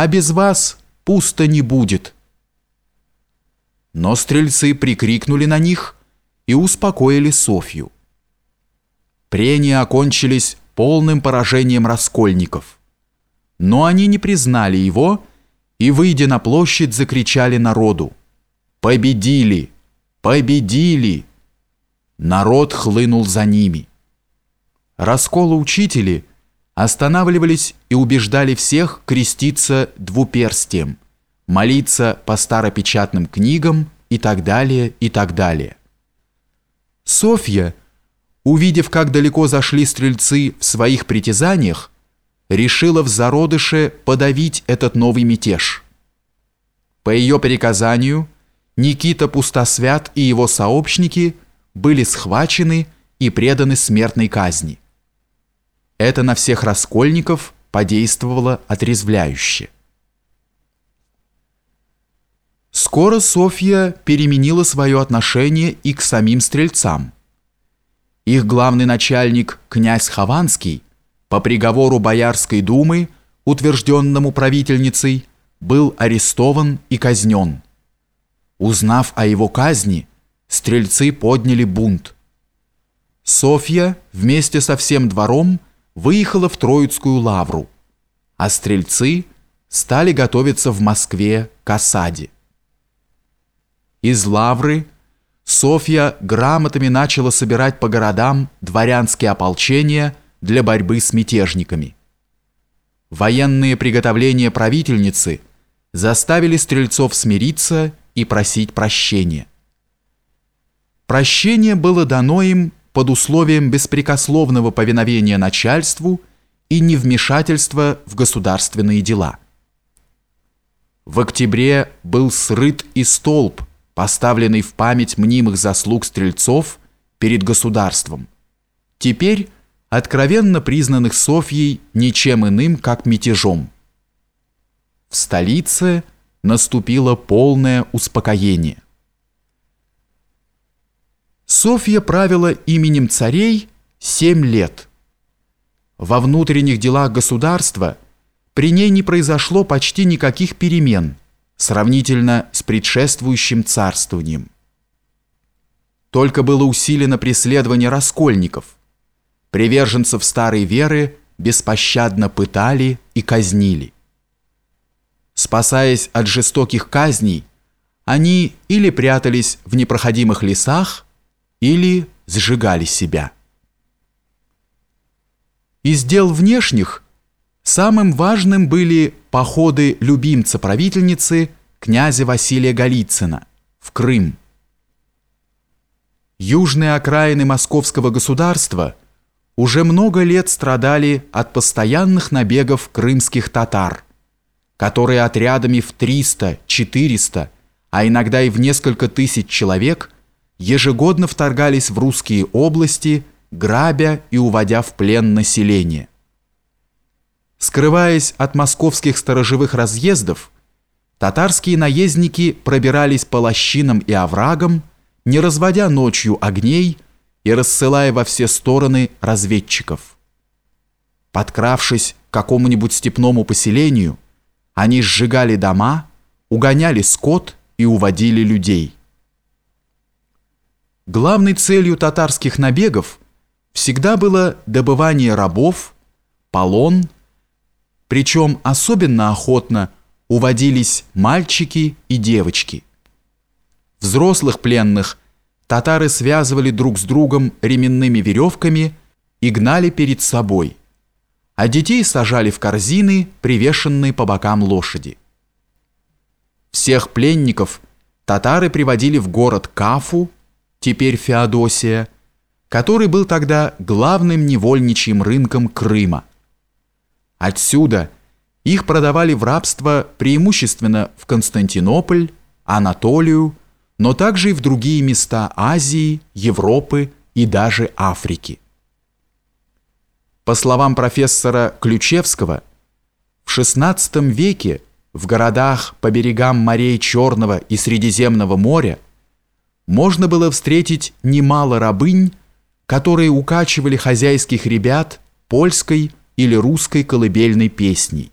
а без вас пусто не будет». Но стрельцы прикрикнули на них и успокоили Софью. Прения окончились полным поражением раскольников. Но они не признали его и, выйдя на площадь, закричали народу «Победили! Победили!» Народ хлынул за ними. Расколы учители останавливались и убеждали всех креститься двуперстием, молиться по старопечатным книгам и так далее, и так далее. Софья, увидев, как далеко зашли стрельцы в своих притязаниях, решила в зародыше подавить этот новый мятеж. По ее приказанию Никита Пустосвят и его сообщники были схвачены и преданы смертной казни. Это на всех раскольников подействовало отрезвляюще. Скоро Софья переменила свое отношение и к самим стрельцам. Их главный начальник, князь Хованский, по приговору Боярской думы, утвержденному правительницей, был арестован и казнен. Узнав о его казни, стрельцы подняли бунт. Софья вместе со всем двором выехала в Троицкую лавру, а стрельцы стали готовиться в Москве к осаде. Из лавры Софья грамотами начала собирать по городам дворянские ополчения для борьбы с мятежниками. Военные приготовления правительницы заставили стрельцов смириться и просить прощения. Прощение было дано им под условием беспрекословного повиновения начальству и невмешательства в государственные дела. В октябре был срыт и столб, поставленный в память мнимых заслуг стрельцов перед государством, теперь откровенно признанных Софьей ничем иным, как мятежом. В столице наступило полное успокоение. Софья правила именем царей семь лет. Во внутренних делах государства при ней не произошло почти никаких перемен сравнительно с предшествующим царствованием. Только было усилено преследование раскольников. Приверженцев старой веры беспощадно пытали и казнили. Спасаясь от жестоких казней, они или прятались в непроходимых лесах, или сжигали себя. Из дел внешних самым важным были походы любимца правительницы князя Василия Голицына в Крым. Южные окраины московского государства уже много лет страдали от постоянных набегов крымских татар, которые отрядами в 300, 400, а иногда и в несколько тысяч человек – ежегодно вторгались в русские области, грабя и уводя в плен население. Скрываясь от московских сторожевых разъездов, татарские наездники пробирались по лощинам и оврагам, не разводя ночью огней и рассылая во все стороны разведчиков. Подкравшись к какому-нибудь степному поселению, они сжигали дома, угоняли скот и уводили людей. Главной целью татарских набегов всегда было добывание рабов, полон, причем особенно охотно уводились мальчики и девочки. Взрослых пленных татары связывали друг с другом ременными веревками и гнали перед собой, а детей сажали в корзины, привешенные по бокам лошади. Всех пленников татары приводили в город Кафу, теперь Феодосия, который был тогда главным невольничьим рынком Крыма. Отсюда их продавали в рабство преимущественно в Константинополь, Анатолию, но также и в другие места Азии, Европы и даже Африки. По словам профессора Ключевского, в XVI веке в городах по берегам морей Черного и Средиземного моря можно было встретить немало рабынь, которые укачивали хозяйских ребят польской или русской колыбельной песней.